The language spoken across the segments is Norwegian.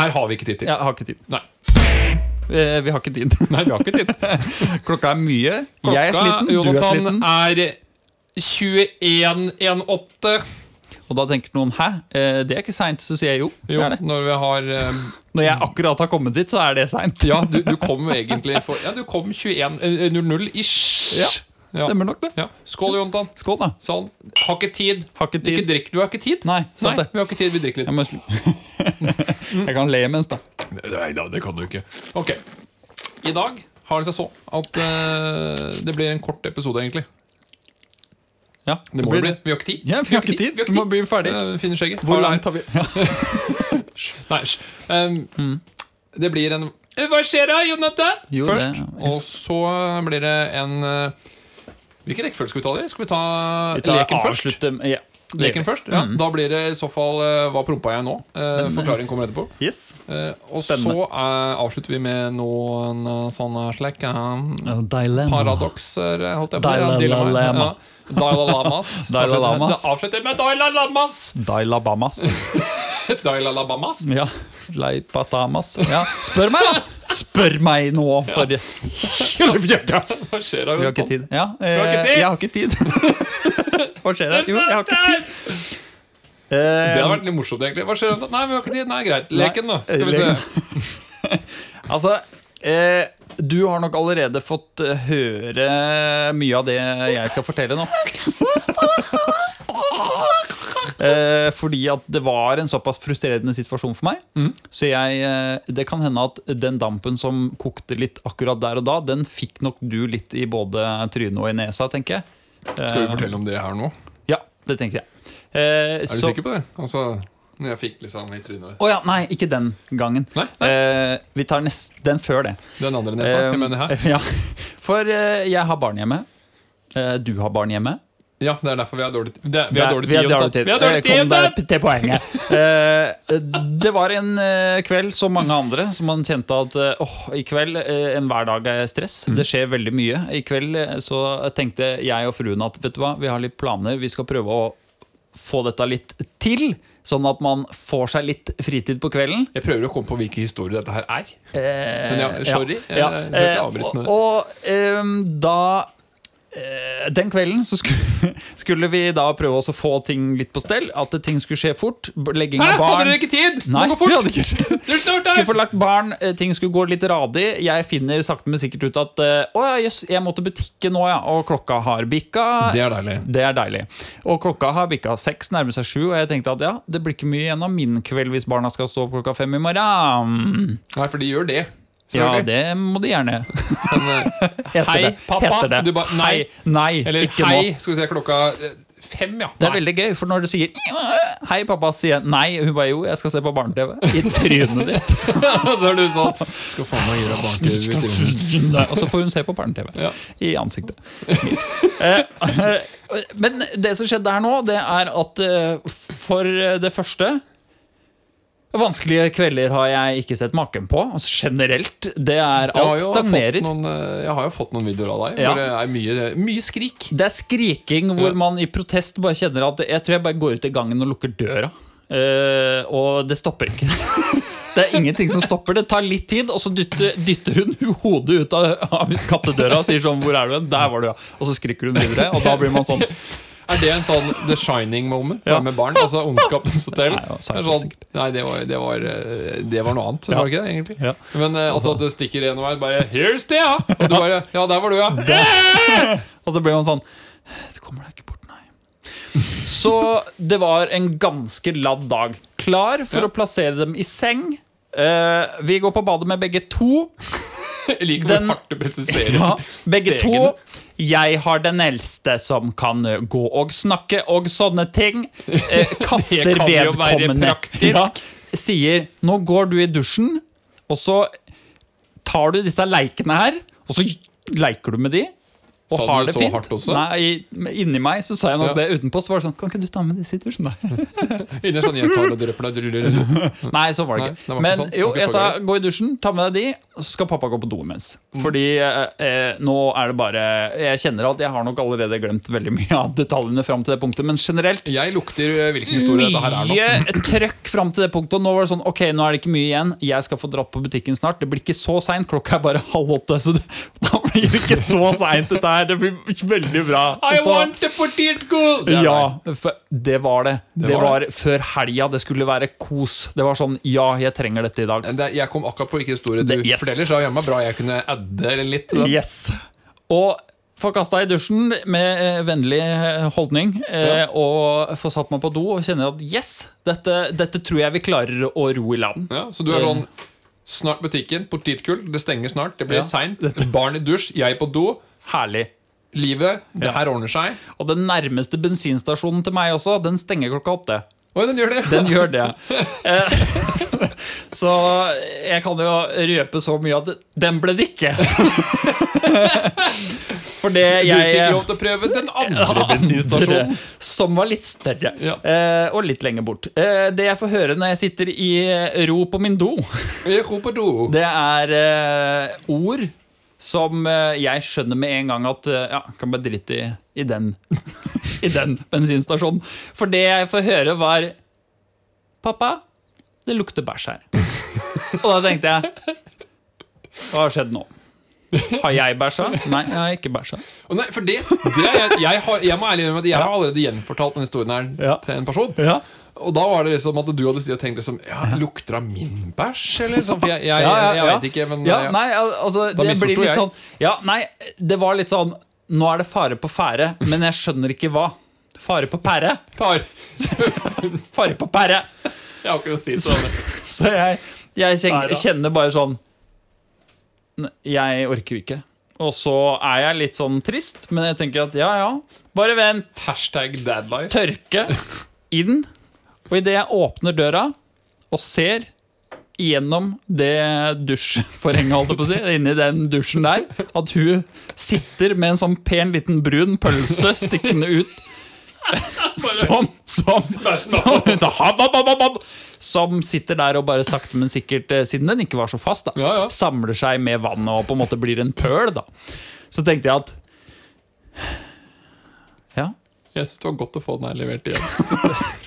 Her har vi ikke tid til. Jeg har ikke tid. Nei. Eh, Vi har ikke tid. Nei, vi har ikke tid. Klokka er mye. Klokka, jeg er sliten, du er Jonathan, sliten. er 21.18. Og da tenker noen 'hæ, eh, det er ikke seint', så sier jeg jo. Jo, når vi har um, Når jeg akkurat har kommet dit, så er det seint. Ja, du, du kom egentlig for Ja, du kom 21.00-ish. Ja, Stemmer nok det. Ja. Skål, Jontan. Skål, da. Sånn. Har ikke tid. Har ikke tid. Ikke drikk. Du har ikke tid? Nei, sant Nei, det. vi har ikke tid. Vi drikker litt. Jeg, må sli- jeg kan le mens, da. Nei da, det kan du ikke. Ok. I dag har det seg så at eh, det blir en kort episode, egentlig. Ja, Det må blir det bli. Vi har ikke tid. Ja, vi har ikke tid. Vi må bli ferdig. Eh, Finne skjegget. Hvor Har det langt har vi ja. Nei, hysj. Um, Det blir en Eh, Hva skjer da, Jonathan? Jo, Først. det- Og så blir det en eh, Hvilken rekkefølge skal vi ta det? Skal vi ta Vi tar leken avslutte først? Ja. Leken først? Ja, Da blir det i så fall eh, Hva prompa jeg nå? Eh, forklaring kommer etterpå. Yes. Eh, og Spennende. så eh, avslutter vi med noen eh, sånne slik eh, paradokser, holdt jeg på å si. Dilemma. Daila Lamas. Avslutter med Daila Lamas! Dailabamas. Daila Labamas? Ja. Leipatamas. Ja. Spør meg, da! Spør meg nå, for Vi Hva skjer da? har ikke tid. Ja, eh, har ikke tid! Jeg har ikke tid. Hva skjer her? Jo, jeg har ikke tid. Det Eh, hadde vært litt morsomt, egentlig. Hva skjer? Nei, vi har ikke tid. Nei, greit. Leken, da. Skal vi se. altså eh, Du har nok allerede fått eh, høre mye av det jeg skal fortelle nå. Eh, fordi at det var en såpass frustrerende situasjon for meg. Mm. Så jeg, eh, det kan hende at den dampen som kokte litt akkurat der og da, den fikk nok du litt i både trynet og i nesa, tenker jeg. Skal vi fortelle om det her nå? Ja, det tenker jeg. Eh, Er du sikker på det? Altså, når jeg fikk liksom i trynet Å ja, nei, ikke den gangen. Nei, nei. Eh, vi tar nest, den før det. Den andre nesa? Jeg mener her. Eh, Ja, For eh, jeg har barn hjemme. Eh, du har barn hjemme. Ja, det er derfor vi har dårlig tid. Det, vi har dårlig dårlig vi har tid. dårlig tid. Vi har dårlig tid. Kom til poenget. Eh, det var en eh, kveld som mange andre som man kjente at åh, åh, i kveld, en enhver dag er stress. Mm. Det skjer veldig mye. I kveld eh, så tenkte jeg og fruen at vet du hva, vi har litt planer. Vi skal prøve å få dette litt til. Sånn at man får seg litt fritid på kvelden. Jeg prøver å komme på hvilken historie dette her er. Men ja, Eh, sorry. Ja, Jeg skal ikke jeg, avbryte jeg, jeg, og og ehm, da eh, Den kvelden så skulle, skulle vi da prøve å få ting litt på stell. At ting skulle skje fort. Legging av barn. Hadde dere ikke tid? Nei, Må gå fort! vi hadde ikke skulle få lagt barn, eh, ting skulle gå litt radig. Jeg finner sakte, men sikkert ut at Åja, Å ja, jøss, jeg må til butikken nå, ja. Og klokka har bikka. Det er deilig. Det er deilig. Og klokka har bikka seks, nærmer seg sju, og jeg tenkte at ja, det blir ikke mye igjen av min kveld hvis barna skal stå opp klokka fem i morgen. Nei, for de gjør det. Ja, det må de gjerne. Men, eh, Heter Hei, det. pappa. Heter det. Du bare nei. Hei, nei, Eller ikke hei, skal vi se, klokka eh, fem, ja. Det er Nei. veldig gøy, for når du sier Hei, pappa, sier jeg nei. Hun bare jo, jeg skal se på barne-TV. I trynet ditt. og så er du sånn Skal faen meg gi deg banke Og så får hun se på barne-TV. Ja. I ansiktet. Eh, Men det som skjedde her nå, det er at for det første Vanskelige kvelder har jeg ikke sett maken på. Altså, generelt. Det er Alt stagnerer. noen, eh, jeg har jo fått noen videoer av deg Ja. hvor det er mye, mye skrik. Det er skriking hvor man i protest bare kjenner at Jeg tror jeg bare går ut i gangen og lukker døra. Uh, og det stopper ikke. Det er ingenting som stopper. Det tar litt tid, og så dytter, dytter hun hodet ut av, av kattedøra og sier sånn 'Hvor er du hen?' 'Der var du, ja.' Og så skriker hun videre, og da blir man sånn Er det en sånn The Shining moment Ja. med barn? Altså Ondskapens hotell? Nei, det var Det Seinfeld, sånn, nei, det var, det, var, eh, det var noe annet, Ja. var det ikke det? egentlig? Ja. Men eh, altså at det stikker en vei, bare 'Here's det, ja!' Og du bare 'Ja, der var du, ja'. Og så blir man sånn Du kommer deg ikke bort, nei. Så det var en ganske ladd dag. Klar for Ja. å plassere dem i seng. Uh, vi går på badet med begge to. Jeg liker hvor hardt du presiserer Ja, begge stegene. to. Jeg har den eldste som kan gå og snakke og sånne ting. Eh, kaster Det kan jo være vedkommende Ja. Sier 'nå går du i dusjen', og så tar du disse leikene her, og så leker du med de. Og Sa har det det så fint. hardt også? Nei, inni meg så sa jeg nok Ja. det utenpå. Så var det sånn Kan ikke du ta med i dusjen, da? Inni sånn, jeg tar og drøper deg. Nei, så var det Nei, ikke. det var ikke Men sånn. Jo, jeg så sa gå i dusjen, ta med deg de, og så skal pappa gå på do imens. Mm. Fordi eh, eh, nå er det bare Jeg kjenner at jeg har nok allerede glemt veldig mye av detaljene fram til det punktet, men generelt Jeg lukter eh, hvilken historie dette her er nå. mye trøkk fram til det punktet. Nå var det sånn, ok, nå er det ikke mye igjen. Jeg skal få dratt på butikken snart. Det blir ikke så seint. Klokka er bare halv åtte. Så det, da blir det ikke så seint, dette her. Det blir veldig bra. I Så- want the potetgull! Det ja, det var det. Det, Det var var før helga. Det skulle være kos. Det var sånn Ja, jeg trenger dette i dag. Det, jeg kom akkurat på hvilken historie du yes. forteller, så det var bra jeg kunne adde litt. Da. Yes. Og få kasta i dusjen med eh, vennlig eh, holdning. ja. Og få satt meg på do og kjenne at yes, dette, dette tror jeg vi klarer å ro i land. Ja, så du er sånn Snart butikken, potetgull, det stenger snart, det blir Ja. seint. Barn i dusj, jeg på do. Herlig. Livet, det her ordner seg. Og den nærmeste bensinstasjonen til meg også, den stenger klokka åtte. Oi, den gjør det! Den gjør det. Eh, Så jeg kan jo røpe så mye at den ble det ikke. For det Du fikk lov til å prøve den andre bensinstasjonen. Som var litt større. Ja. eh, og litt lenger bort. Eh, det jeg får høre når jeg sitter i ro på min do, ro på do. det er ord som eh, jeg skjønner med en gang at eh, Ja, kan bare drite i, i den I den bensinstasjonen. For det jeg får høre, var Pappa, det lukter bæsj her. Og da tenkte jeg Hva har skjedd nå? Har jeg bæsja? Nei, jeg har ikke bæsja. Å nei, for det, det jeg, jeg, har, jeg må ærlig innrømme at jeg har allerede gjenfortalt denne historien her Ja. til en person. Ja. Og da var det liksom at du hadde tenkt liksom Ja, lukter av min bæsj, eller? Sånn, for jeg, jeg, jeg, jeg, vet ikke, men ja, nei, altså, Da det misforsto jeg. sånn Ja, nei, det var litt sånn Nå er det fare på fære, men jeg skjønner ikke hva. Fare på pære? Far, Fare på pære! jeg har ikke noe å si sånn. Så jeg kjenner, kjenner bare sånn Jeg orker ikke. Og så er jeg litt sånn trist, men jeg tenker at ja, ja, bare vent. Hashtag dadlife. Tørke inn. Og idet jeg åpner døra og ser gjennom det dusjforhenget, holdt jeg på å si, inni den dusjen der, at hun sitter med en sånn pen liten brun pølse stikkende ut. Som Som som, som sitter der og bare sakte, men sikkert, eh, siden den ikke var så fast, da, Ja, ja. samler seg med vannet og på en måte blir en pøl. da Så tenkte jeg at Ja, Jeg syns det var godt å få den her levert igjen.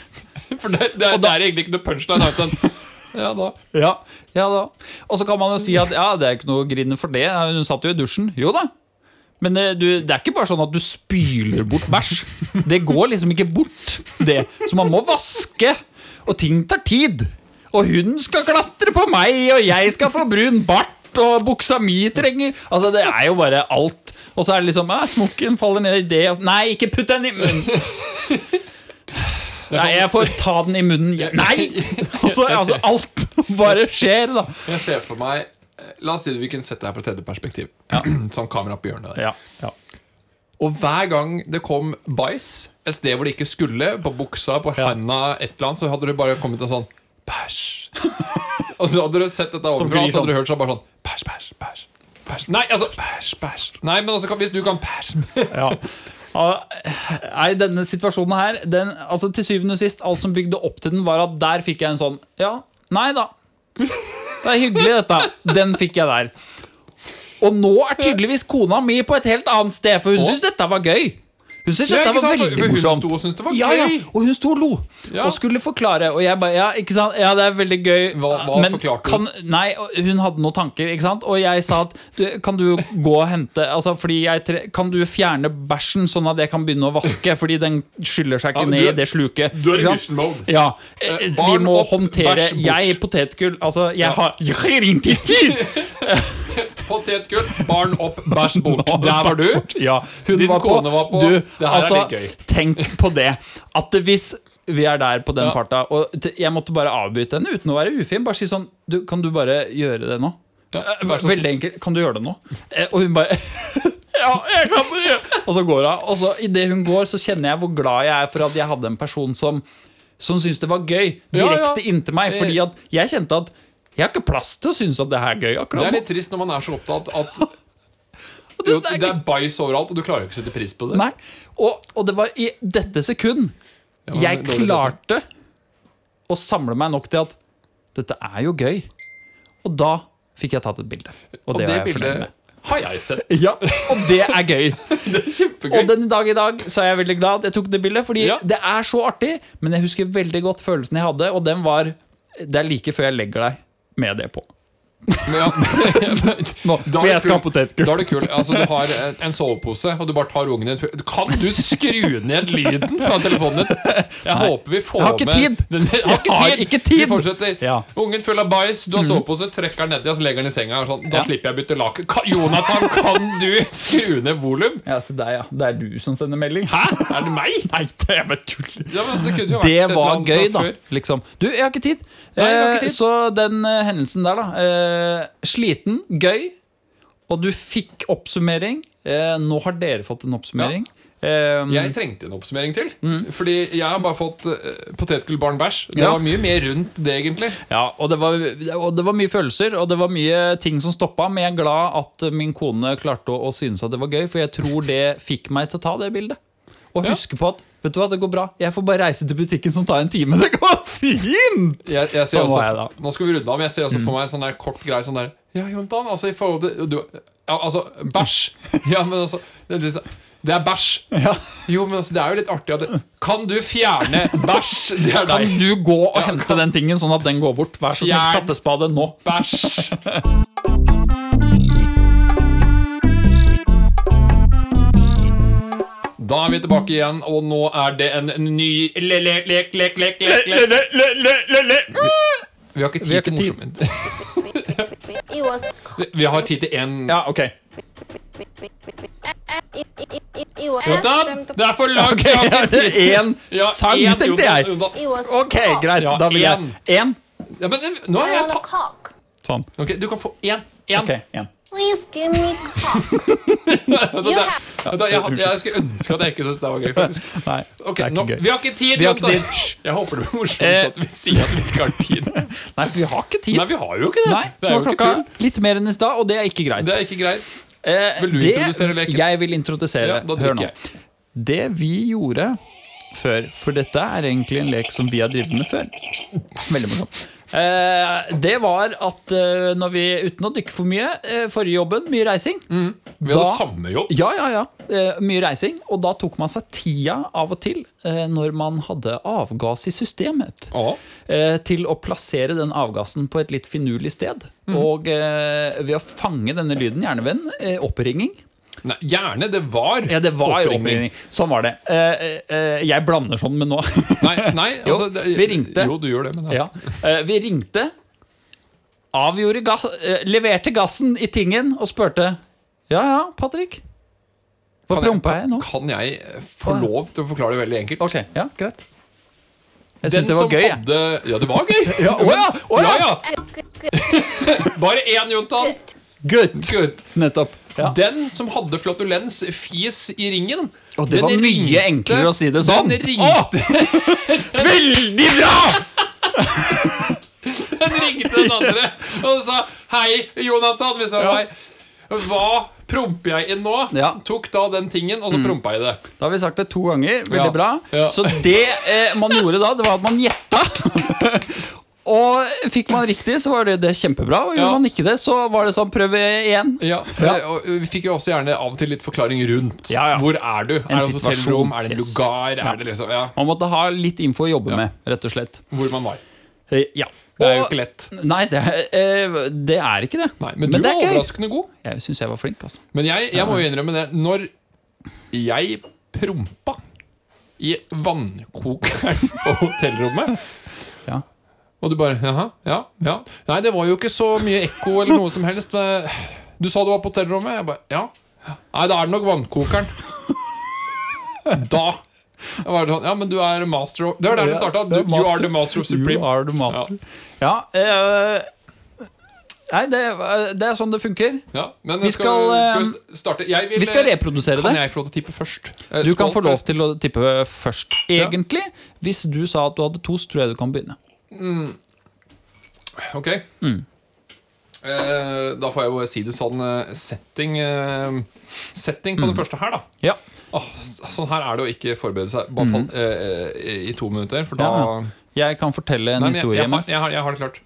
For det, det, er, det er egentlig ikke noe punchline. annet enn, Ja da. Ja, ja da. Og så kan man jo si at ja, det er ikke noe grine for det. Hun satt jo i dusjen. Jo da. Men det, du, det er ikke bare sånn at du spyler bort bæsj. Det går liksom ikke bort, det. Så man må vaske. Og ting tar tid. Og hun skal klatre på meg, og jeg skal få brun bart, og buksa mi trenger Altså, det er jo bare alt. Og så er det liksom Smokken faller ned i det. Nei, ikke putt den i munnen! Nei, jeg får ta den i munnen. Nei! Altså, altså alt bare skjer, da. Jeg ser for meg eh, La oss si vi kunne sett det her fra tredje perspektiv. Sånn kamera på hjørnet der. Ja, ja. Og hver gang det kom bæsj et sted hvor det ikke skulle, på buksa, på handa, et eller annet, så hadde det bare kommet en sånn bæsj. Og så hadde du sett dette overfra ovenfra, så hadde du sånn- hørt sånn bare sånn bæsj, bæsj, bæsj. bæsj. Nei, altså bæsj, bæsj. Nei, men også hvis du kan bæsj Ja. Nei, denne situasjonen her den, altså Til syvende og sist, alt som bygde opp til den, var at der fikk jeg en sånn Ja, nei da. Det er hyggelig, dette. Den fikk jeg der. Og nå er tydeligvis kona mi på et helt annet sted, for hun syns dette var gøy. Hun syntes Ja, det var sant? veldig hun morsomt. sto og syntes det var ja, ja, og hun sto og lo og skulle forklare. Og jeg bare Ja, ikke sant? Ja, det er veldig gøy. Hva- hva men kan, Nei, hun hadde noen tanker, ikke sant? Og jeg sa at du, kan du gå og hente Altså, fordi jeg Kan du fjerne bæsjen, sånn at jeg kan begynne å vaske? Fordi den skyller seg ikke ned i det sluket. Du er i mission mode. Ja. Eh, Vi barn må opp, håndtere. Jeg, potetgull Altså, jeg har Potetgull, barn opp, bæsj bort. Der var du. Ja, Din var på, var på. Du, Det her er altså, litt gøy. tenk på det. At hvis vi er der på den Ja. farta, og jeg måtte bare avbryte henne uten å være ufin. Bare si sånn du, Kan du bare gjøre det nå? Ja, Eh, Veldig enkelt. Kan du gjøre det nå? Eh, Og hun bare Ja, jeg kan det gjøre Og så går hun. Og så idet hun går, så kjenner jeg hvor glad jeg er for at jeg hadde en person som som syntes det var gøy, Ja, ja. direkte inntil meg. Fordi at jeg kjente at jeg har ikke plass til å synes at det her er gøy akkurat Det er litt trist når man er så opptatt at det- det er det er bæsj overalt, og du klarer jo ikke å sette pris på det. Nei. Og, og det var i dette sekund Ja, jeg klarte å samle meg nok til at dette er jo gøy. Og da fikk jeg tatt et bilde. Og, Og det, det, jeg fornøyd med. bildet har jeg sett. Ja, og det er gøy. Det er kjempegøy. Og den dag i dag så er jeg veldig glad at jeg tok det bildet, fordi Ja. det er så artig. Men jeg husker veldig godt følelsen jeg hadde, og den var Det er like før jeg legger deg med det på. Ja, Nå, Da er det kul-. Da er det kult. Altså, du har en- sovepose, og du bare tar ungen din Kan du skru ned lyden fra telefonen din? Jeg håper vi får Jeg med. Den, jeg har Jeg har ikke tid. Vi fortsetter. Ja. Mhm. Ungen full av bæsj, du har sovepose, trekker den nedi og så legger den i senga. Sånn. Da Ja. slipper jeg å bytte laken. Ka- Jonathan, kan du skru ned volum? Ja, se der, ja. Det er du som sender melding. Hæ? Er det meg? Nei, det er bare tull. Ja, det var gøy, da. Liksom. Du, jeg har ikke tid. Nei, har ikke Eh. Så den eh, hendelsen der, da. Eh, sliten, gøy, og du fikk oppsummering. Eh, nå har dere fått en oppsummering. Eh, Jeg trengte en oppsummering til. Fordi jeg har bare fått uh, potetgull, barn, bæsj. Det Ja. var mye mer rundt det, egentlig. ja, og det, var, og det var mye følelser, og det var mye ting som stoppa. Men jeg er glad at min kone klarte å, å synes at det var gøy, for jeg tror det fikk meg til å ta det bildet. Og Ja. huske på at vet du hva, det går bra. Jeg får bare reise til butikken som tar en time. Det går fint! Jeg, jeg ser Sånn også, jeg. Mm. Nå skal vi runde av, men jeg ser også for meg en sånn der kort greie sånn der Ja, Jontan, altså i forhold til du, ja, Altså, bæsj. Ja, men altså Det er, liksom, det er bæsj. Jo, men altså, det er jo litt artig det, Kan du fjerne bæsj? Det er Kan du gå og hente den tingen, sånn at den går bort? Vær så snill, kattespade nå. Bæsj. Da er vi tilbake igjen, og nå er det en ny le, le, lek, lek, lek, lek, lek. Vi har ikke tid til morsomt. Vi- har tid til én Ja, ok. Jonathan, det er for langt! Okay. Én Ja, sang, tenkte jeg. Ok, greit. Ja, Da vil jeg én. Ja, men nå har jeg tatt. Sånn. Ok, Du kan få én. Én. Please give me cock. You have Du, Jeg, jeg skulle ønske at jeg ikke syntes det var gøy. faktisk Nei, okay, nå, gøy. Vi har ikke tid! Vi har ikke tid. Jeg håper det blir morsomt Eh. at vi sier at vi ikke har tid. Nei, for vi har ikke tid. Nei, vi har jo ikke det. Nei, det er nå er klokka litt mer enn i stad, og det er ikke greit. Det er ikke greit. Eh, Vil du det- introdusere leken? Jeg vil introdusere. Ja, Hør nå. Det vi gjorde før, for dette er egentlig en lek som vi har drevet med før. Veldig morsomt. Eh, det var at eh, når vi, uten å dykke for mye, eh, forrige jobben, mye reising Vi hadde Da- samme jobb. Ja, ja, ja. Mye reising. Og da tok man seg tida av og til, når man hadde avgass i systemet, eh, til å plassere den avgassen på et litt finurlig sted. Og eh, ved å fange denne lyden, gjerne ved en eh, oppringning. Nei, gjerne. Det var Ja, det var oppringning. oppringning. Sånn var det. Uh, uh, jeg blander sånn med nå. Nei, nei altså, det, vi ringte. Jo, du gjør det, men ja. uh, vi ringte, avgjorde gass, leverte gassen i tingen og spurte Ja, ja, Patrick? Hva prompa jeg nå? kan jeg få lov til å forklare det veldig enkelt? Ok, ja, greit. Jeg syns det var gøy. Hadde, ja, det var gøy. Ja, å ja, å ja. ja, ja. Bare én, Jontan. Gutt. Good. Nettopp. Ja. Den som hadde flatulens fis i ringen Og det var mye ringte- enklere å si det sånn. Den ringte, Veldig bra! den ringte den andre og sa Hei, Jonathan. Vi sa Ja. hei. Hva promper jeg inn nå? Ja. Mm. Tok da den tingen, og så prompa jeg det. Da har vi sagt det to ganger. Veldig Ja. bra. Ja. Så det eh, man gjorde da, det var at man gjetta. Og fikk man riktig, så var det, det kjempebra. Og gjorde Ja. man ikke det, så var det sånn prøve igjen. Ja, Ja. eh, Vi fikk jo også gjerne av og til litt forklaring rundt. Ja, ja. Hvor er du? er det et hotellrom? Er det en Yes. lugar? Er det liksom, ja, Man måtte ha litt info å jobbe med, rett og slett. Hvor man var. Eh, Ja. Det er jo ikke lett. Nei, det, er- eh, det er ikke det. Nei, men, du det var er overraskende god. Jeg syns jeg var flink, altså. Men jeg, jeg må jo innrømme det. Når jeg prompa i vannkokeren på hotellrommet Ja. Og du bare Jaha, ja, ja. Nei, det var jo ikke så mye ekko eller noe som helst. Men du sa du var på hotellrommet? Jeg bare Ja. Nei, da er det nok vannkokeren. Da sånn Ja, men du er master of Det var der det starta. Du, you are the master of supreme. You are the master. Ja, eh, Nei, det, det er sånn det funker. Ja, men Vi skal, skal, skal, eh, vi starte jeg vil, Vi skal reprodusere Kan det. jeg få lov til å tippe først? Du Du kan få lov til å tippe først. Egentlig, hvis du sa at du hadde to, så tror jeg du kan begynne. Ok. Mm. Eh, da får jeg jo si det sånn eh, setting eh, Setting på den første her, da. Ja. Oh, sånn her er det å ikke forberede seg bare fall, eh, eh, i to minutter, for da Ja, ja. Jeg kan fortelle en Nei, men jeg, historie jeg, har, jeg, har, jeg har det klart.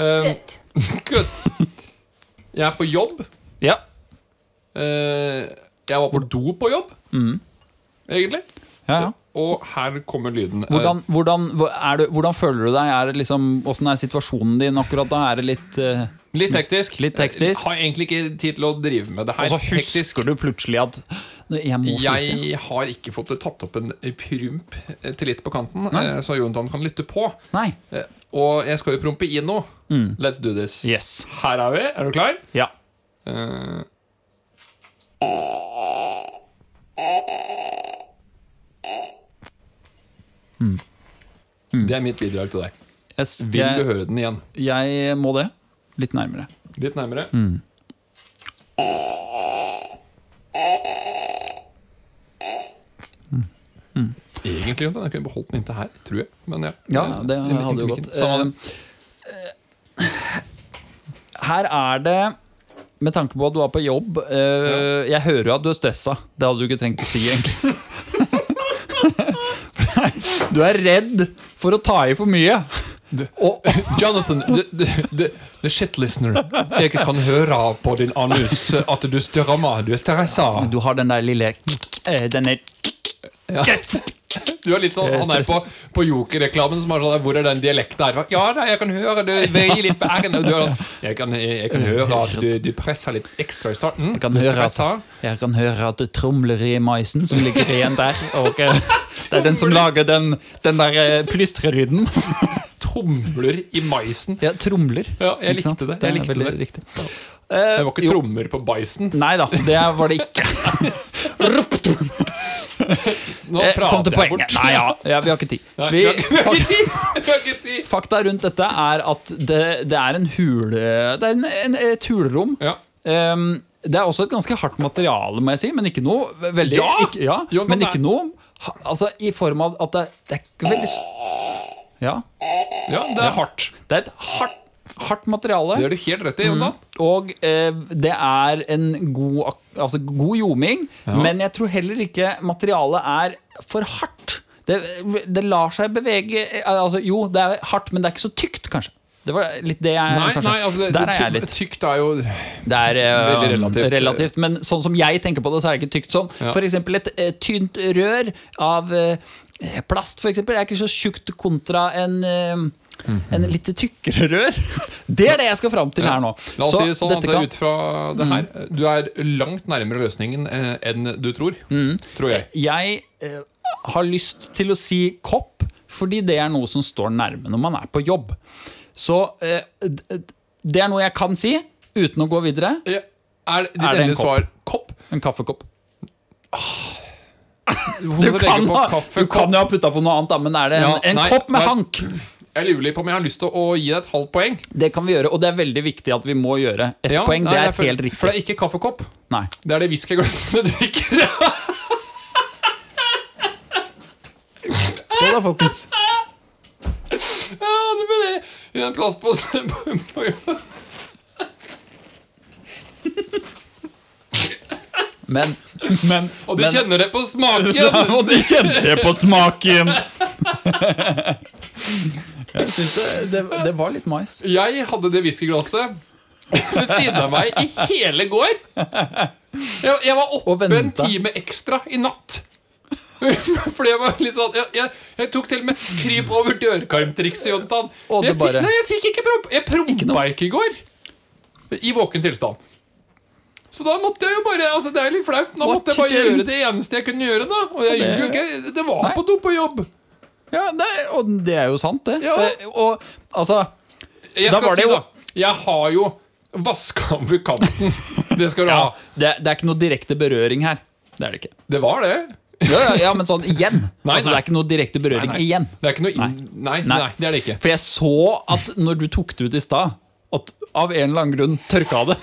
Eh, Kutt. Jeg er på jobb. Ja. Uh, jeg var på do på jobb, egentlig. Ja, ja. Og her kommer lyden. Hvordan, hvordan, du, hvordan føler du deg? Er det liksom, hvordan er situasjonen din akkurat da? Er det litt uh, litt hektisk. Litt hektisk. Har egentlig ikke tid til å drive med det her. Og så Hektisk. husker du plutselig at Jeg. Jeg har ikke fått tatt opp en promp eh, til litt på kanten, Nei. eh, så Jonathan kan lytte på. Nei. Eh, Og jeg skal jo prompe inn nå. Let's do this. Yes. Her er vi. Er du klar? Ja. Eh, Det er mitt bidrag til deg. Yes. Vil du høre den igjen? jeg må det. Litt nærmere. Litt nærmere. Egentlig Jonathan, jeg kunne beholdt den inntil her, tror jeg. Men ja, Ja, det Inntil hadde jo gått. Samme det. Eh, Her er det med tanke på at du er på jobb eh, Jeg hører jo at du er stressa. Det hadde du ikke trengt å si, egentlig. du er redd for å ta i for mye. Og, Jonathan, the, the, the, shit listener. Jeg kan høre på din anus at du strammer. Du er stressa. du har den der lille eh, Denne Du er litt sånn, Han er på, på Joker-reklamen som har sånn Hvor er den dialekten her? Ja, da, jeg kan høre du veier litt på r-en. sånn, Jeg kan, jeg kan høre at du, du presser litt ekstra i starten. Jeg kan høre at-. Jeg kan høre at det tromler i maisen som ligger igjen der. Og eh, det er den som lager den, den der eh, plystrelyden. Tromler i maisen. Ja, tromler. Ja, jeg likte det, jeg likte det. Det er veldig det. riktig. Det var ikke jo. trommer på bison. Nei da, det var det ikke. Nå Eh, prater jeg bort. Nei, ja, ja, vi har ikke tid. Nei, Vi, vi har ikke- vi har fak- ikke tid. Vi har ikke tid. fakta rundt dette er at det, det er en hule Det er en, en, et hulrom. Ja. Um, det er også et ganske hardt materiale, må jeg si, men ikke noe veldig Ja! Ikke, ja Jo, men ikke noe Altså i form av at det, det er ikke veldig Ja, ja, det er hardt. det er et hardt, hardt materiale. Det gjør du helt rett i, mm. Og eh, det er en god, altså, god ljoming, men jeg tror heller ikke materialet er for hardt. Det, det lar seg bevege altså, Jo, det er hardt, men det er ikke så tykt, kanskje. Det var litt det jeg Nei, nei, altså det, Der er jeg litt. Tykt er jo Det er uh, relativt. relativt. Men sånn som jeg tenker på det, så er det ikke tykt sånn. Ja. Eksempel et uh, tynt rør av uh, plast, for eksempel, er ikke så tjukt kontra en eh, En litt tykkere rør. Det er det jeg skal fram til her nå. La oss Så si sånn at kan- ut fra det her Du er langt nærmere løsningen eh, enn du tror. Tror jeg. Jeg eh, har lyst til å si kopp, fordi det er noe som står nærme når man er på jobb. Så eh, det er noe jeg kan si, uten å gå videre. Er ditt Er det en endelige svar kopp? En kaffekopp. Hvorfor Du kan, ha, du kan jo ha putta på noe annet, da, men er det en, Ja, en nei, kopp med nei. hank? Jeg lurer litt på om jeg har lyst til å gi deg et halvt poeng. Det kan vi gjøre, og det er veldig viktig at vi må gjøre. Et Ja, poeng, nei, det er for, helt For det er ikke kaffekopp. Nei. Det er det whiskyglasset du drikker. Skål da, folkens. ja, det blir det i en plastpose. på- på- Men, men Og du de kjenner det på smaken. Og de kjenner det på smaken! Jeg syns det, det, det var litt mais. Jeg hadde det whiskyglasset ved siden av meg i hele går. Jeg, jeg var oppe en time ekstra i natt. Fordi jeg var litt sånn Jeg, jeg, jeg tok til og med kryp over dørkarmtrikset, Jontan. Jeg fikk, nei, jeg fikk ikke promp. Jeg prompa ikke i går. I våken tilstand. Så da måtte jeg jo bare Altså Det er litt flaut. Da måtte jeg bare gjøre det eneste jeg kunne gjøre. da Og jeg det- Det var på do på jobb. Ja, det, og det er jo sant, det. Ja. Eh, Og altså Jeg Da skal var det si jo- da Jeg har jo vaska over kanten. Det skal du ha. det, det er ikke noe direkte berøring her. Det er det ikke. Det var det. Ja, ja, ja men sånn igjen. Nei, altså, nei. Det er ikke noe direkte berøring Nei, igjen. Det er ikke noe inn... Nei, nei, Nei. det er det ikke. For jeg så at når du tok det ut i stad, at av en eller annen grunn tørka det.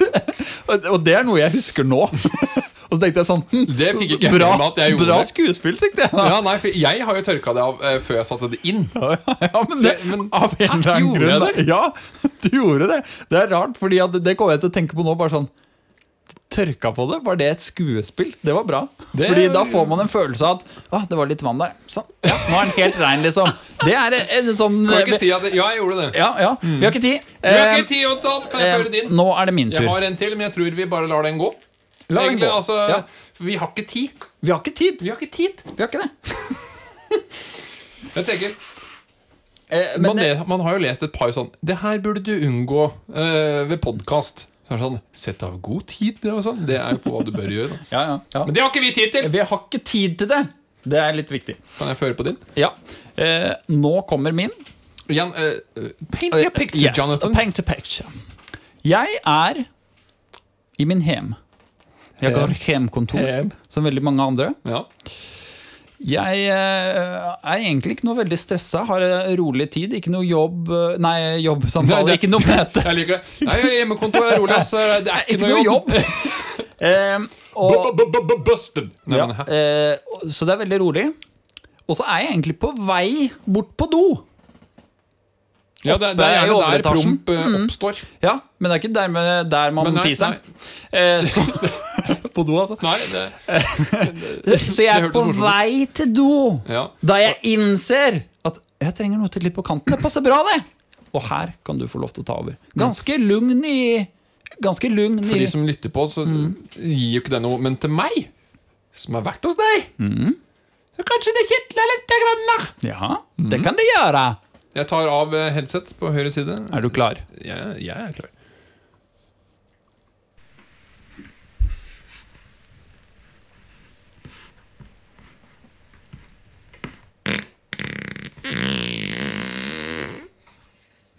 og og det er noe jeg husker nå. Og så tenkte jeg sånn hm, Det fikk ikke bra, med at jeg gjorde bra skuespill, tenkte jeg. Ja, nei, for Jeg har jo tørka det av eh, før jeg satte det inn. Ja, men, Se, det, men av en eller annen gjorde grunn. jeg da. Ja, Du gjorde det. Det er rart, fordi at det kommer jeg til å tenke på nå. bare sånn Tørka på det? Var det et skuespill? Det var bra. Det- Fordi da får man en følelse av at Å, det var litt vann der. Sånn. Ja, nå er den helt rein, liksom. Det er en sånn Kan jeg ikke si at Ja, jeg gjorde det. Ja, ja. Vi har ikke tid. Vi har Eh, ikke tid, Jontan. Kan jeg eh, føre din? Nå er det min tur. Jeg har en til, men jeg tror vi bare lar den gå. La den gå. altså Ja. Vi har ikke tid. Vi har ikke tid. Vi har ikke tid. Vi har ikke det. Jeg tenker Eh, man, det, man har jo lest et par sånn Det her burde du unngå eh, ved podkast. Sånn Sett av god tid. Det, og sånn. det er jo på hva du bør gjøre. Da. ja, ja, ja. Men det har ikke vi tid til! Vi har ikke tid til det. Det er litt viktig. Kan jeg føre på din? Ja. Eh, nå kommer min. Jan, eh, eh, paint a picture, Yes, Jonathan. paint a picture. Jeg er i min hem. Jeg har hjemkontor, Hem. som veldig mange andre. Ja. Jeg eh, er egentlig ikke noe veldig stressa, har eh, rolig tid. Ikke noe jobb eh, Nei, jobbsamtale, Nei, det- ikke noe møte. Jeg liker det. Nei, hjemmekontor er rolig. Altså. Det er Ikke noe jobb. jobb. og, ja, eh, så det er veldig rolig. Og så er jeg egentlig på vei bort på do. ja, det, det er gjerne der promp eh, oppstår. Ja, men det er ikke der, der man fiser. Eh, så, på do, altså. Nei, det, Så jeg er på vei til do. ja. Da jeg innser at jeg trenger noe til litt på kanten. Det passer bra, det. Og her kan du få lov til å ta over. Ganske lugn i Ganske lugn For de som lytter på, så Mm. gir jo ikke det noe. Men til meg, som har vært hos deg, Mm. så kanskje det kitler litt. Grann, da. Ja, det kan det gjøre. Jeg tar av eh, headset på høyre side. Er du klar? Jeg, jeg er klar.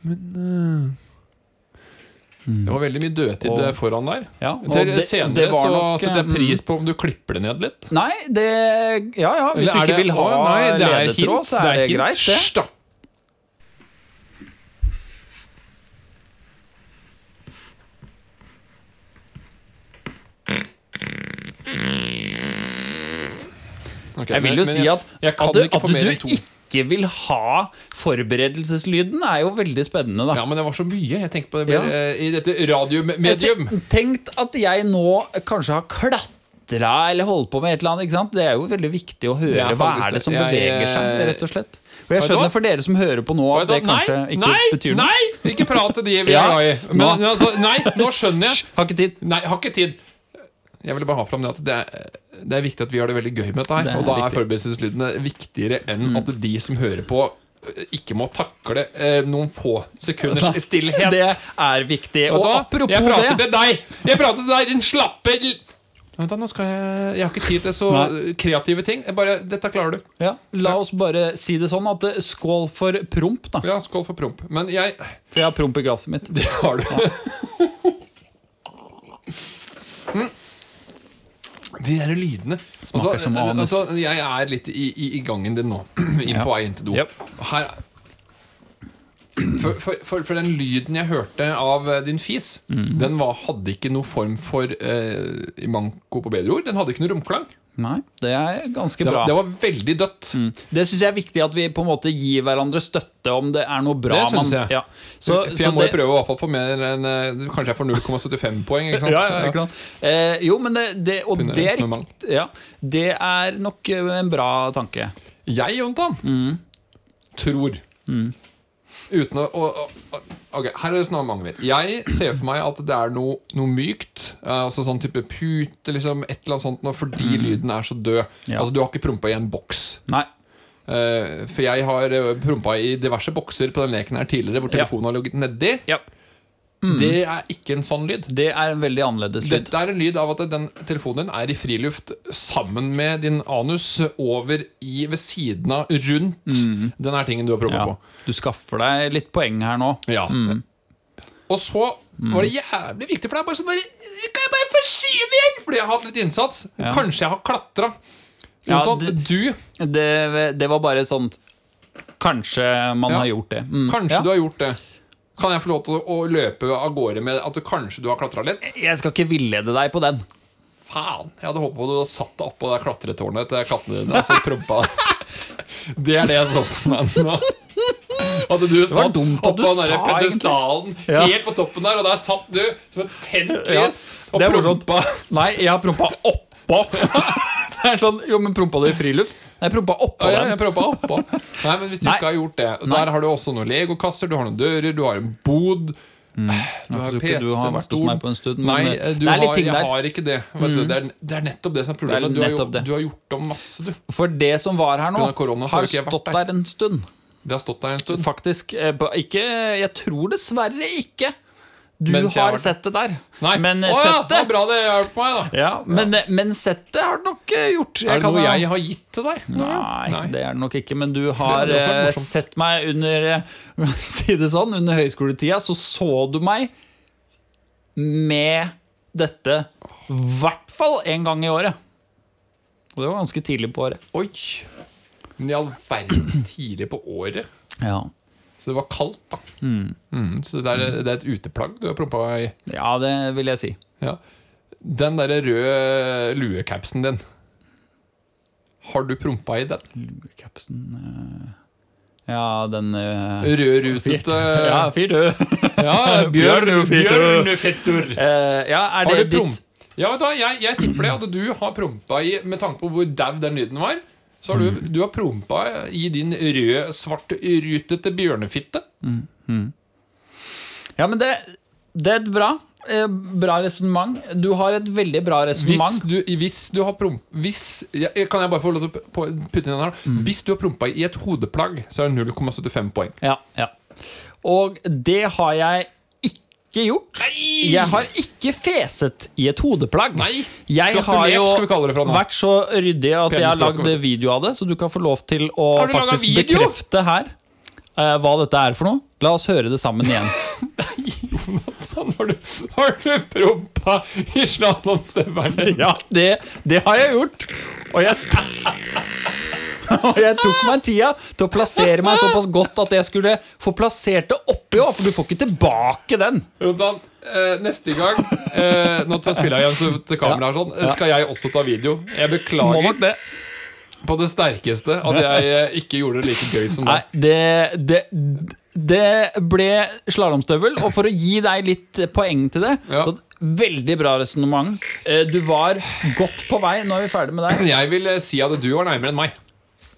Men eh, Det var veldig mye dødtid Og- eh, foran der. Ja, Til det- senere det så nok, setter jeg eh, pris på om du klipper det ned litt. Nei, det Ja ja, hvis Eller du er ikke det- vil ha Å, nei, det er ledetråd, hint. så er det, hint. greit, det. Da. Jeg vil jo men si jeg- at jeg kan at, du, ikke ikke vil ha forberedelseslyden, er jo veldig spennende, da. Ja, men det var så mye. Jeg tenkte på det mer ja. i dette radiomedium. Tenk- Tenk at jeg nå kanskje har klatra eller holdt på med et eller annet. ikke sant? Det er jo veldig viktig å høre. Er Hva er det som beveger seg, eh, rett og slett? Og jeg skjønner for dere som hører på nå, at det kanskje ikke nei, betyr noe. nei! Ikke prat til de vi er glad i. Men altså, nei, nå skjønner jeg. Har ikke tid. Nei, har ikke tid. Jeg ville bare ha fram det at det er, det er viktig at vi har det veldig gøy med dette her. Det og da viktig. er forberedelseslydene viktigere enn at de som hører på, eh, ikke må takle eh, noen få sekunders stillhet. Det er viktig. Og hva? apropos jeg prater det med deg! Jeg prater til deg, din slappe Vent da, nå skal jeg Jeg har ikke tid til så kreative ting. Bare, Dette klarer du. ja, La oss bare si det sånn at eh, skål for promp, da. Ja, Skål for promp. Men jeg For jeg har promp i glasset mitt. Det har du. Mm. De der lydene Smaker som anus. altså, Jeg er litt i, i, i gangen din nå. Inn på vei inn til do. Her for, for, for, for den lyden jeg hørte av eh, din fis, mm. den var, hadde ikke noe form for eh, manko på bedre ord. Den hadde ikke noe romklang. Nei, det er ganske Det, bra. var- det var veldig dødt. Mm. Det syns jeg er viktig at vi på en måte gir hverandre støtte om det er noe bra. Det synes jeg. Ja. Så, for så jeg må det, jo prøve å i hvert fall få mer enn eh, Kanskje jeg får 0,75 poeng. Ikke sant? ja, ja, ikke sant? Eh, jo, men det, det, og det er, riktig, ja, det er nok eh, en bra tanke. Jeg, Jontan, Mm. tror Uten å, å, å Ok, her er det snart mange vil. Jeg ser for meg at det er noe, noe mykt. eh, Altså sånn type pute, liksom, et eller annet sånt, noe, fordi lyden er så død. Mm. Ja. Altså Du har ikke prompa i en boks. Nei. uh, for jeg har uh, prompa i diverse bokser på den leken her tidligere, hvor Ja. telefonen har ligget nedi. Ja. Det er ikke en sånn lyd. Det er en veldig annerledes lyd. Dette er en lyd av at den telefonen din er i friluft sammen med din anus over i ved siden av, rundt den her tingen du har Mm. Ja. på. Du skaffer deg litt poeng her nå. Ja. Og så var det jævlig viktig for deg bare sånn bare, Kan jeg bare forskyve igjen? Fordi jeg har hatt litt innsats. Ja. Kanskje jeg har klatra. Ja, det- du Det, det var bare sånn Kanskje man Ja. har gjort det. Mm. Kanskje du har gjort det. Kan jeg få lov til å, løpe av gårde med at du, kanskje du har klatra litt? Jeg skal ikke villede deg på den. Faen! Jeg hadde håpet du hadde satt deg oppå det klatretårnet til kattene dine og så prompa. Det er det jeg så for meg nå. At du satt oppå den der pedestalen Ja. helt på toppen der, og der satt du som et tent Ja, og prompa. Nei, jeg har prompa oppå. Er sånn, jo, men prompa du i friluft? Nei, jeg prompa oppå Ja, den. jeg prompa oppå. Nei, men hvis du Nei. ikke har gjort det Der har du også noen legokasser, du har noen dører, du har en bod. Du har Jeg tror PC, du har vært hos meg på en stund, Nei, du det litt har, jeg der. Mm. har ikke det. Vet du, det, er, det er nettopp det som er problemet. Du har, jo, du har gjort om masse, du. For det som var her nå, korona har har stått der. der en stund. Det har stått der en stund. Faktisk. eh, Ikke Jeg tror dessverre ikke du har har sett det der. Nei. Men eh, ja, settet bra det hjalp meg, da. ja, men, men settet har du nok gjort. gjort. Er det kan noe ha- jeg har gitt til deg? Nei, det er det nok ikke. Men du har eh, sett meg under eh, Si det sånn, under høyskoletida så så du meg med dette i hvert fall én gang i året. Og det var ganske tidlig på året. Oi. Men i all verden tidlig på året. Ja, Så det var kaldt, da. Mm, så det er, det er et uteplagg du har prompa i. ja det vil jeg si. Ja. Den derre røde luecapsen din, har du prompa i den? Luecapsen eh, Ja, den Rød, Rødrutete Ja, fint, ja, Bjørn- Bjørnfettur. Eh, ja, er det ditt Ja, vet du hva, jeg, jeg tipper det at du har prompa i Med tanke på hvor dau den lyden var, så har du, du har prompa i din rød, svartrutete bjørnefitte. Ja, men det, det er bra. eh, Bra resonnement. Du har et veldig bra Hvis resonnement. du, hvis du har promp... Hvis, ja, kan jeg bare få lov til å putte inn her? Mm. Hvis du har prompa i et hodeplagg, så er det 0,75 poeng. Ja, ja. Og det har jeg ikke gjort. Jeg har ikke feset i et hodeplagg. Nei! Jeg har jo vært så ryddig at jeg har lagd video av det, så du kan få lov til å faktisk bekrefte her uh, hva dette er for noe. La oss høre det sammen igjen. Har du, har du prompa i slalåmstøvelen? Ja, det, det har jeg gjort. Og jeg, og jeg tok meg tida til å plassere meg såpass godt at jeg skulle få plassert det oppi òg, for du får ikke tilbake den. Jonathan, eh, neste gang eh, Nå spiller jeg igjen til kamera her sånn. Skal jeg også ta video? Jeg beklager det. på det sterkeste at jeg eh, ikke gjorde det like gøy som Nei, deg. det, det, det ble slalåmstøvel, og for å gi deg litt poeng til det Ja. Veldig bra resonnement. Eh, Du var godt på vei. Nå er vi ferdig med deg. Jeg vil eh, si at du var nærmere enn meg.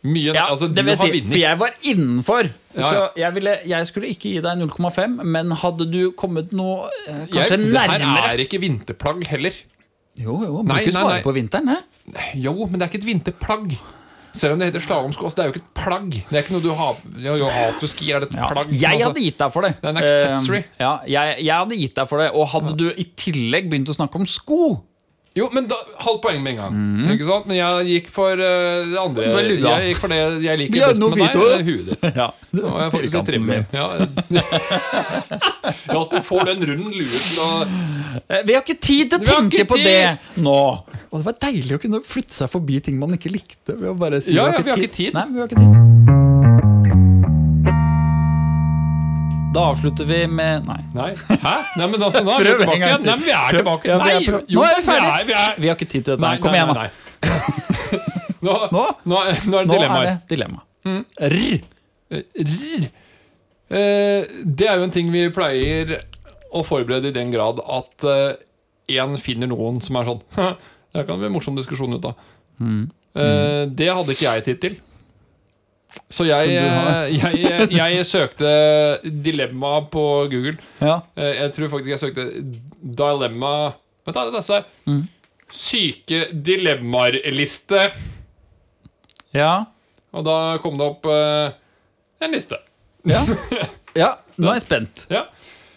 Mye, Ja, altså, du det vil har si, for jeg var innenfor. Ja, ja. Så jeg, ville, jeg skulle ikke gi deg 0,5, men hadde du kommet noe eh, kanskje Jeg, det her er ikke vinterplagg heller. Jo, jo, brukes bare på vinteren. det. Jo, men det er ikke et vinterplagg. Selv om det heter slalåmsko. Altså, det er jo ikke et plagg. Det er ikke noe du har Jo, jo afterski er det et Ja, plagg. jeg altså. hadde gitt deg for det. Det er en accessory. Uh, ja, jeg, jeg hadde gitt deg for det. Og hadde du i tillegg begynt å snakke om sko Jo, men da, halvt poeng med en gang. Ikke sant? Men jeg gikk for uh, det andre. Jeg gikk for det jeg liker best med deg, det er huet ditt. Ja, Nå har jeg faktisk litt trimmer. Ja. ja, så du får den runden lue til å Eh, Vi har ikke tid til å tenke på tid! det nå. Og det var deilig å kunne flytte seg forbi ting man ikke likte. Ved å bare si Ja, vi har ja, vi har tid. ikke tid. Nei, vi har ikke tid. Da avslutter vi med Nei. Nei. Hæ? Nei, men altså, nå er vi tilbake igjen. Nei, men vi er tilbake. Ja, vi er Nei, prøv- jo, Nå er vi ferdige. ferdig! er- vi er- Vi har ikke tid til dette. Nei, Kom igjen, da. Nå, Nå? nå, er- det dilemmaer. er det dilemma. Mm. Rr. Rr. Eh, Det er jo en ting vi pleier å forberede i den grad at én finner noen som er sånn Det kan bli en morsom diskusjon ut av. Mm. Eh, Det hadde ikke jeg tid til. Så jeg, eh, jeg, jeg søkte dilemma på Google. Ja. Eh, Jeg tror faktisk jeg søkte dilemma Vent, da, det er. Mm. Syke dilemmaer-liste. Ja. Og da kom det opp uh, en liste. ja. Ja, nå er jeg spent. Ja.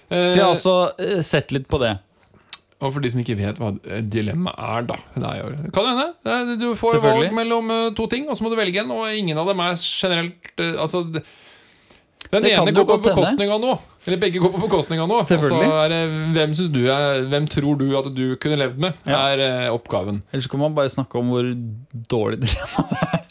For jeg Eh, har også eh, sett litt på det. Og for de som ikke vet hva et dilemma er, da det er jo, Kan hende. Du får valg mellom eh, to ting, og så må du velge en, og ingen av dem er generelt eh, Altså Den Det ene går på bekostning av noe. Eller begge går på bekostning av noe. Så er det hvem du er Hvem tror du at du kunne levd med, Ja. er eh, oppgaven. Ellers kan man bare snakke om hvor dårlig dilemma det er.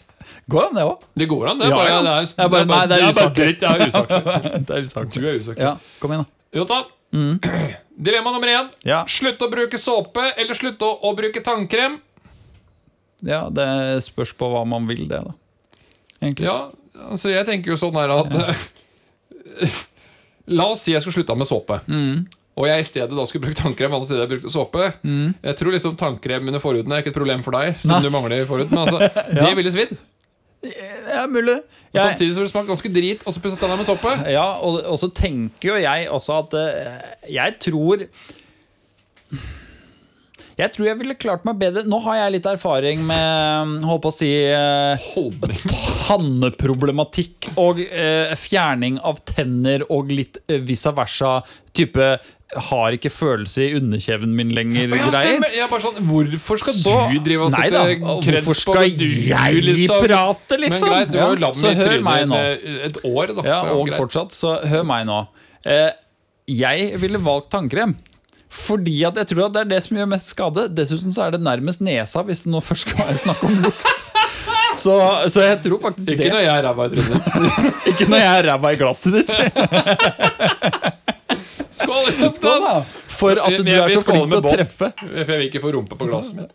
Går an, det òg? Det går an, det. Ja, bare, ja. det er, bare- nei, det er usaklig. Det er usaklig. Du er usaklig. Ja, kom igjen, da. Jonathan. Dilemma nummer én. Ja. Slutt å bruke såpe eller slutt å, å bruke tannkrem. ja, det spørs på hva man vil, det, da. Egentlig. Ja, altså jeg tenker jo sånn her at La oss si jeg skulle slutta med såpe. Mm. Og jeg i stedet da skulle brukt tannkrem. Alle steder jeg brukte såpe Jeg tror liksom tannkrem under forhuden er ikke et problem for deg, siden Mm. Nei. du mangler forhud. Men altså, det ville svidd. Ja, mulig. Og Samtidig så vil det smakt ganske drit, og så pusse tenna med såpe. ja, og, og så tenker jo jeg også at eh, Jeg tror Jeg tror jeg ville klart meg bedre Nå har jeg litt erfaring med Holdt på å si eh, Holdning. Tanneproblematikk og eh, fjerning av tenner og litt eh, vice versa type har ikke følelse i underkjeven min lenger Ja, stemmer. Jeg er bare sånn, Hvorfor skal Så- du drive og sette da, på Hvorfor skal? Du, jeg liksom? prate, liksom? Men greit, du har jo lam i trynet nå. et år, da. Ja, så og greit. fortsatt, så hør meg nå. Eh, jeg ville valgt tannkrem. Fordi at jeg tror at det er det som gjør mest skade. Dessuten så er det nærmest nesa, hvis det nå først skal være snakk om lukt. Så, så jeg tror faktisk Ikke det. når jeg er ræva i trynet. Ikke når jeg er ræva i glasset ditt. Skål! Skål, da. For at du er så flink til å treffe. For jeg vil ikke få rumpe på glasset mitt.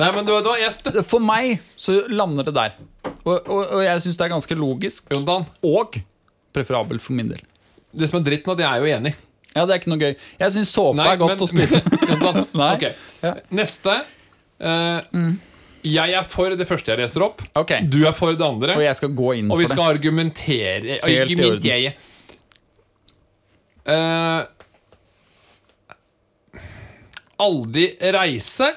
Nei, men du du, jeg støtter For meg så lander det der. Og, og, og jeg syns det er ganske logisk. Jontan. Og preferabelt for min del. Det som er dritten, at jeg er jo enig. Ja, det er ikke noe gøy. Jeg syns såpe er godt å spise. Jontan, Nei. ok. Ja. Neste. eh, Jeg er for det første jeg leser opp. Okay. Du er for det andre. Og jeg skal gå inn Og for vi skal argumentere i orden. Argumentere. Eh, aldri reise.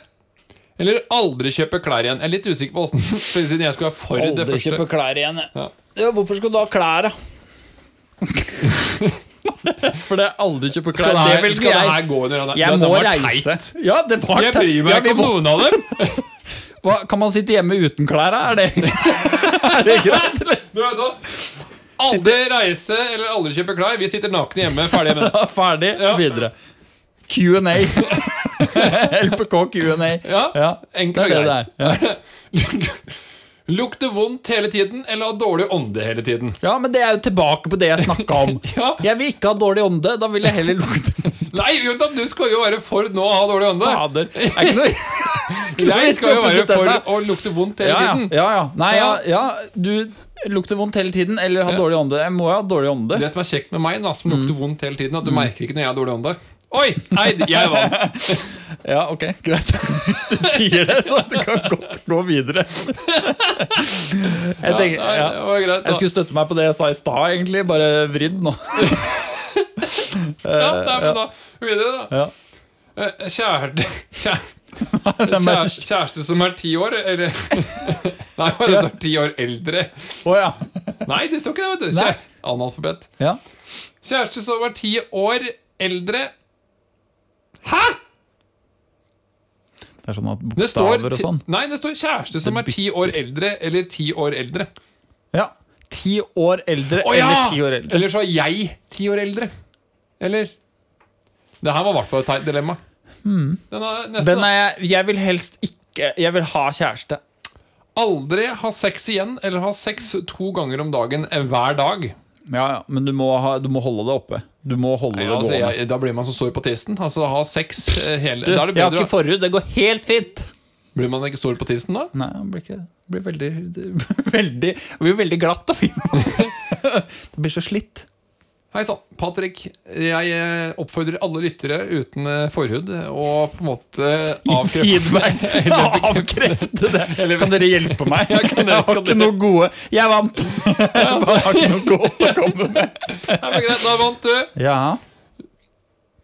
Eller aldri kjøpe klær igjen. Jeg er litt usikker på åssen Siden jeg skulle være for det. det Aldri kjøpe klær igjen. Ja. Ja, hvorfor skal du ha klær, da? For det er aldri kjøpe klær. Skal det det her, velger skal det her gå under denne- Jeg må reise. Ja, det var Jeg bryr meg ikke ja, om noen av dem. Hva, Kan man sitte hjemme uten klær, da? Er det, er det greit, eller? Du vet hva? Aldri reise eller aldri kjøpe klær. Vi sitter nakne hjemme, ferdig med det. Ferdig, Ja. videre. Q&A. LPK Q&A. Ja, enkelt det og er det greit. Det er. Ja. Lukte vondt hele tiden eller har dårlig ånde hele tiden? ja, men det er jo tilbake på det jeg snakka om. Ja. Jeg vil ikke ha dårlig ånde. Da vil jeg heller lukte Nei, Jonathan, du skal jo være for nå å ha dårlig ånde. Fader. Er ikke noe Jeg skal jo være for å lukte vondt hele ja, ja, tiden. ja, ja. Nei, ja, ja, du lukter vondt hele tiden, eller har dårlig ånde. Jeg må jo ha dårlig ånde. Det som er kjekt med meg, da, som Mm. lukter vondt hele tiden, at du merker ikke når jeg har dårlig ånde. Oi! Nei, jeg vant. Ja, ok, greit. Hvis du sier det, så det kan godt gå videre. Jeg, tenker, ja. jeg skulle støtte meg på det jeg sa i stad, egentlig. Bare vridd nå. Ja, nei, men da videre, da. Ja. Eh, Kjæreste Kjæreste som er ti år, eller Nei, er det ti år eldre. Å ja. Nei, det står ikke det, vet du. Nei. Kjær, analfabet. ja. Kjæreste som er ti år eldre Hæ?! Det er sånn at bokstaver og sånn. Nei, det står kjæreste som er ti år eldre eller ti år eldre. Ja. Ti år eldre Å ja! eller ti år eldre. Eller så er jeg ti år eldre. Eller Det her var i hvert fall et teit dilemma. Den er neste, Den er jeg, jeg vil helst ikke Jeg vil ha kjæreste. Aldri ha sex igjen, eller ha sex to ganger om dagen hver dag. Ja, ja, Men du må, ha, du må holde det oppe. Du må holde Nei, det altså, gående. jeg, da blir man så sår på tissen. Altså ha sex eh, hele Du, jeg har ikke forhud. Det går helt fint. Blir man ikke sår på tissen da? Nei, det blir ikke Det blir veldig Det veldig, det blir veldig glatt og fint. Det blir så slitt. Hei sann, Patrick. Jeg eh, oppfordrer alle lyttere uten eh, forhud å på en måte Feedback. Avkrefte det. Eller- Kan dere hjelpe meg? Ja, dere- Jeg har ikke noe gode Jeg vant! Jeg har ikke noe godt å komme med. Ja, men greit, da vant du. Ja.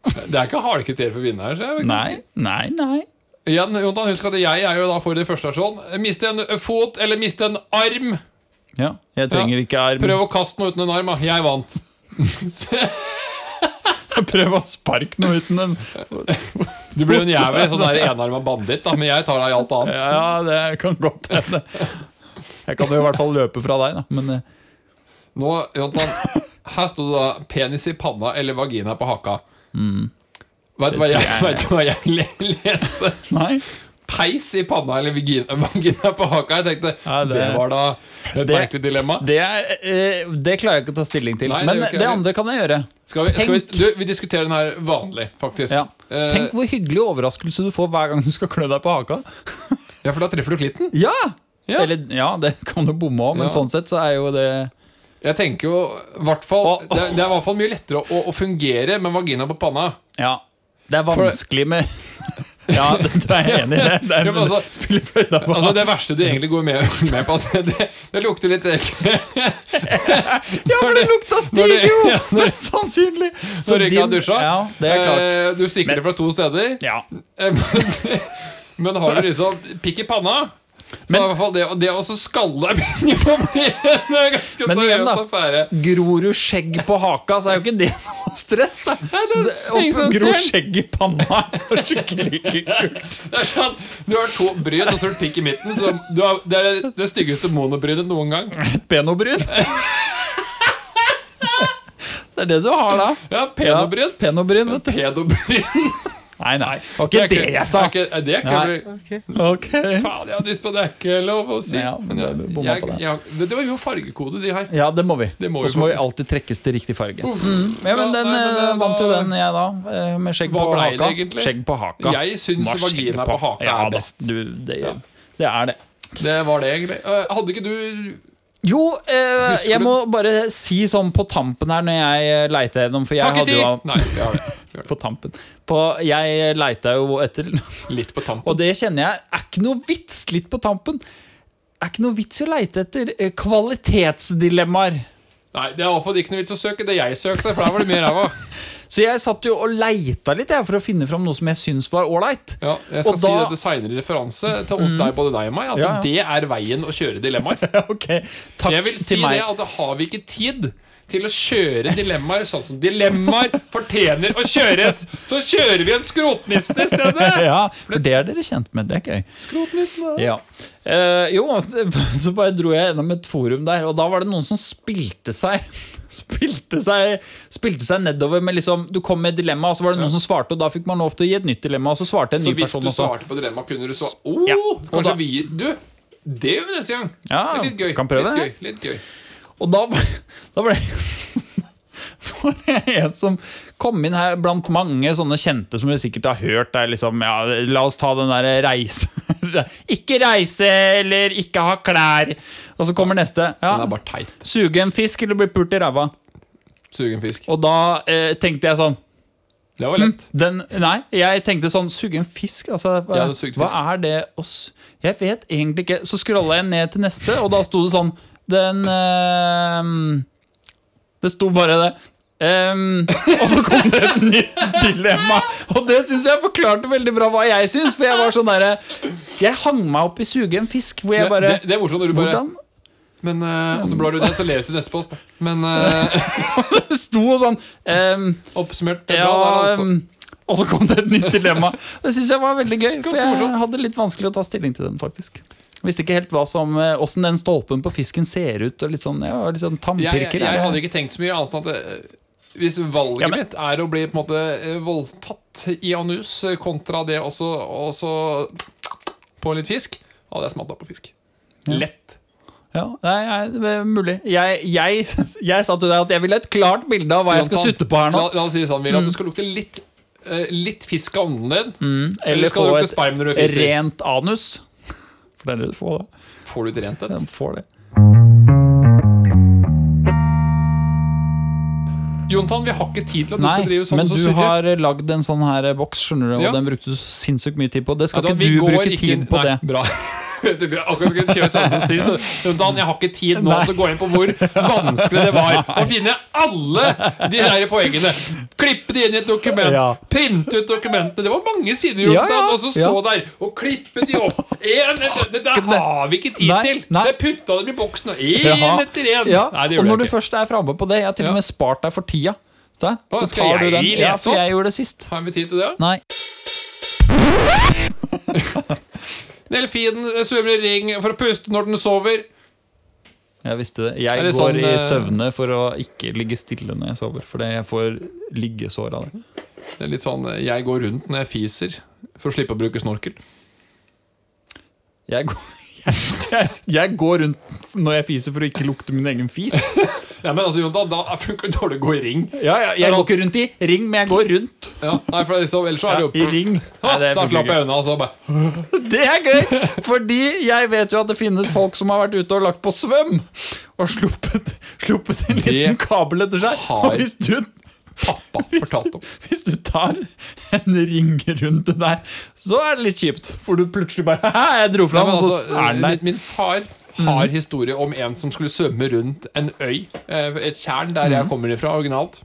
Det er ikke harde kriterier for å vinne her. Så jeg, Nei, nei, nei. Igjen, Jontan, husk at jeg er jo da for det første sånn. Miste en fot eller miste en arm. Ja, jeg trenger ikke arm. Prøv å kaste noe uten en arm. da. Jeg vant. Prøv å sparke noe uten en Du blir jo en jævel sånn der enarma banditt, da, men jeg tar deg i alt annet. Ja, det kan godt hende. Jeg kan jo i hvert fall løpe fra deg, da. Men eh, Nå, Jontan, her sto det da 'penis i panna' eller 'vagina på haka'. Mm. Jeg- jeg- vet du hva jeg le- leste? nei. Peis i panna eller vagina, vagina på haka. Jeg tenkte Ja, det, det- var da et merkelig dilemma. Det, er, eh, det klarer jeg ikke å ta stilling til. Nei, Men det, det, andre kan jeg gjøre. Skal vi, skal vi, du, vi diskuterer den her vanlig, faktisk. Ja. Eh, Tenk hvor hyggelig overraskelse du får hver gang du skal klø deg på haka. ja, for da treffer du klitten. Ja! Ja. Eller ja, det kan du bomme òg, men sånn sett så er jo det Jeg tenker jo i hvert fall Å. det, er- det er i hvert fall mye lettere å, å fungere med vagina på panna. Ja. Det er vanskelig med Ja, det, du er enig i det? det er, Ja, men altså- på Altså Det verste du egentlig går med, med på, at det, det lukter litt ekkelt. Ja, for det lukta Når stig jo! ja, Mest sannsynlig. Så Når du ikke har dusja. Ja, det er klart. Eh, Du stikker det fra to steder. Ja. Eh, Men, men har du liksom pikk i panna, Men- i hvert fall det, det å skalle begynner å bli en ganske seriøs affære. Gror du skjegg på haka, så er jo ikke det noe stress, da. Så det, ingen og gro skjegg i panna er skikkelig kult. Det er sånn, du har to bryn og så har du pikk i midten. Så du har, det er det styggeste monobrynet noen gang. Et penobryn. Det er det du har, da. Ja, penobryn. Penobryn, vet du. Pedobryn. Nei, nei. Det var ikke det jeg sa. Det er ikke, det er ikke Nei. Ok. Faen, jeg hadde lyst på det. er ikke lov å si. Ja, men jeg, jeg, jeg, det var jo fargekode, de her. Ja, det må vi. Det må vi Og så må vi alltid trekkes til riktig farge. Uff. Mm. Ja, men Ja, den nei, men eh, vant jo den, jeg, da. eh, Med skjegg på haka. det? Skjegg på haka. Jeg syns vagina på haka ja, er best. Du, det, Ja. det er det. Det var det, egentlig. Eh, Hadde ikke du Jo, eh, jeg må bare si sånn på tampen her når jeg leita gjennom For jeg hadde jo! Nei, vi har det. På tampen. På, jeg leita jo etter Litt på tampen. Og det kjenner jeg er ikke noe vits litt på tampen. Er ikke noe vits å leite etter eh, kvalitetsdilemmaer. Nei, det er iallfall ikke noe vits å søke det jeg søkte, for der var det mye ræva. Så jeg satt jo og leita litt jeg, for å finne fram noe som jeg syns var ålreit. Ja, jeg skal Og si da- dette seinere referanse til oss, deg, både deg og meg, at Ja, det er veien å kjøre dilemmaer. ok, takk Jeg vil si til meg. det at har vi ikke tid til å kjøre dilemmaer sånn som dilemmaer fortjener å kjøres, så kjører vi en skrotniste i stedet! Ja, for det er dere kjent med. Det er gøy. Skrotnissen, Ja. Eh, jo, så bare dro jeg gjennom et forum der, og da var det noen som spilte seg Spilte seg, spilte seg nedover med liksom Du kom med et dilemma, og så var det noen som svarte, og da fikk man lov til å gi et nytt dilemma, og så svarte en Så ny hvis du svarte på dilemma, kunne du svare Å, Ja, og kanskje da- vi Du, det gjør vi neste gang. Ja, Det er litt gøy. kan prøve litt gøy. Litt gøy. Og da var, da ble det var det en som kom inn her blant mange sånne kjente som vi sikkert har hørt. Der liksom, ja, la oss ta den der reise Ikke reise eller ikke ha klær. Og så kommer neste. Ja. Suge en fisk eller bli pult i ræva. Suge en fisk. Og da eh, tenkte jeg sånn Det var lett. den, Nei, jeg tenkte sånn Suge en fisk? Altså, hva, hva er det oss Jeg vet egentlig ikke. Så scrolla jeg ned til neste, og da sto det sånn Den eh, Det sto bare det. Um, og så kom det et nytt dilemma, og det syns jeg forklarte veldig bra hva jeg syns. For jeg var sånn derre Jeg hang meg opp i suge en fisk, hvor jeg bare det, det er morsomt når du bare Hvordan? Men, uh, Og så blar du det, så leser du neste post. Men uh, Det sto sånn um, oppsummert det er Ja, bra der, altså. um, og så kom det et nytt dilemma. Det syns jeg var veldig gøy, for jeg hadde litt vanskelig å ta stilling til den. faktisk Visste ikke helt hva som eh, Åssen den stolpen på fisken ser ut. Og litt sånn, ja, litt sånn jeg, jeg, jeg hadde ikke tenkt så mye annet enn at eh, hvis valget Ja, men- mitt er å bli på en måte eh, voldtatt i anus kontra det også, også på litt fisk, hadde jeg smatta på fisk. Lett. ja, nei, nei, det er mulig. Jeg, jeg, jeg sa til deg at jeg ville et klart bilde av hva jeg skal sutte på her nå. La, la oss si det sånn, William, du skal lukte litt, litt fisk av ånden din. Eller Eller skal få du lukte et sperm når du fiser? rent anus. For det er det du får, da. Får du et rent et? Får det. Jontan, vi har ikke tid til at du Nei, skal drive sånn men så du surre. har lagd en sånn her boks, skjønner du, og Ja. den brukte du sinnssykt mye tid på. Det skal Nei, da, ikke du bruke tid på nei, det. Bra. Akkurat skulle kjøre seansen sist. så, Jontan, jeg har ikke tid nå til å gå inn på hvor vanskelig det var å finne alle de der poengene. Klippe de inn i et dokument, Ja. printe ut dokumentene. Det var mange sider, Ja, ja, og så stå der og klippe de opp. En etter Det har vi ikke tid Nei, til. nei. Jeg putta dem i boksen, og én Ja. etter én. Det og når du først er framme på det Jeg har til og med spart deg for tida. Så, så tar du den. Ja, for jeg gjorde det sist. Har vi tid til det? Nei. Delfinen svømmer i ring for å puste når den sover. Jeg visste det. Jeg det går sånn, i eh, søvne for å ikke ligge stille når jeg sover. Fordi jeg får liggesår av det. Det er litt sånn eh, Jeg går rundt når jeg fiser, for å slippe å bruke snorkel. Jeg går, jeg, jeg går rundt når jeg fiser for å ikke lukte min egen fis. Ja, men altså, Jonathan, da funker det dårlig å gå i ring. Ja, ja, jeg går ikke rundt i ring, men jeg går rundt Ja, nei, for liksom, Ellers så er det jo i ring. Ha, Nei, det Da funker klapper jeg unna, og så bare Det er gøy, fordi jeg vet jo at det finnes folk som har vært ute og lagt på svøm og sluppet, sluppet en liten kabel etter seg. har- Og hvis du, pappa fortalt om. hvis du tar en ring rundt det der, så er det litt kjipt. For du plutselig bare jeg dro fra men og så altså, er den der. min, min far har historie om en som skulle svømme rundt en øy. eh, Et tjern der jeg kommer ifra originalt.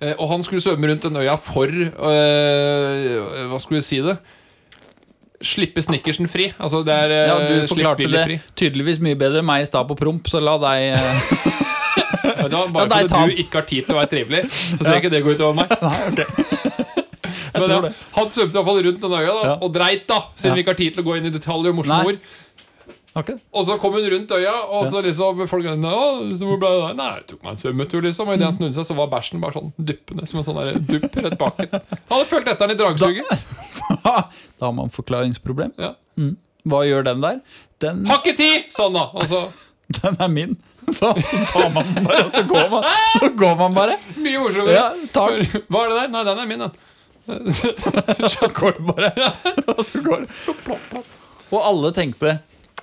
Eh, Og han skulle svømme rundt den øya for øh, Hva skulle vi si det? Slippe snickersen fri. Altså det er Ja, du forklarte det fri. tydeligvis mye bedre enn meg i stad på promp, så la deg Ja, det var bare Ja, fordi du ikke har tid til å være trivelig, så trenger ikke det gå utover meg. Nei, okay. Men, ja, han svømte i hvert fall rundt den øya da, Ja. og dreit, da siden Ja. vi ikke har tid til å gå inn i detaljer om morsom ord. Ok. Og så kom hun rundt øya, og så liksom folk det? Nei, jeg tok meg en svømmetur, liksom. Og idet han snudde seg, så var bæsjen bare sånn duppende som en sånn der dupp rett bak. Han hadde følt etter den i dragsuget. Da har man forklaringsproblem. Ja. Hva gjør den der? Den, Har ikke tid! Sånn, da. Og så den er min. Da tar man den bare, og så går man, så går man bare. mye morsommere. Ja, tar. Hva er det der? Nei, den er min, den. Så går det bare. Og så går det. Og alle tenkte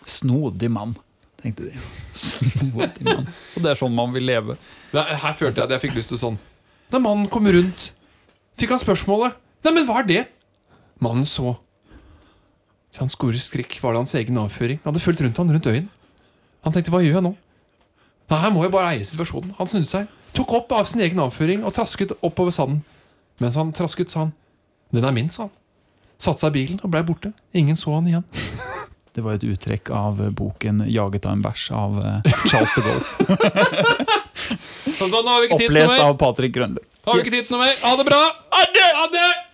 'snodig mann'. tenkte de. Snodig mann. Og det er sånn man vil leve. Nei, her følte jeg at jeg fikk lyst til sånn Da mannen kom rundt, fikk han spørsmålet Nei, men hva er det? Mannen så Til hans store skrekk var det hans egen avføring. Han hadde fulgt rundt han rundt øyen. Han tenkte, hva gjør jeg nå? Nei, her må jeg bare eie situasjonen. Han snudde seg, tok opp av sin egen avføring og trasket oppover sanden. Mens han trasket, sa han, den er min, sa han. Satte seg i bilen og blei borte. Ingen så han igjen. Det var et uttrekk av boken 'Jaget av en bæsj' av eh, Charles de Gaulle. Så nå har vi ikke tid til noe Opplest av Patrick Grønlund. Har vi ikke tid til noe mer. Ha det bra! Ha det!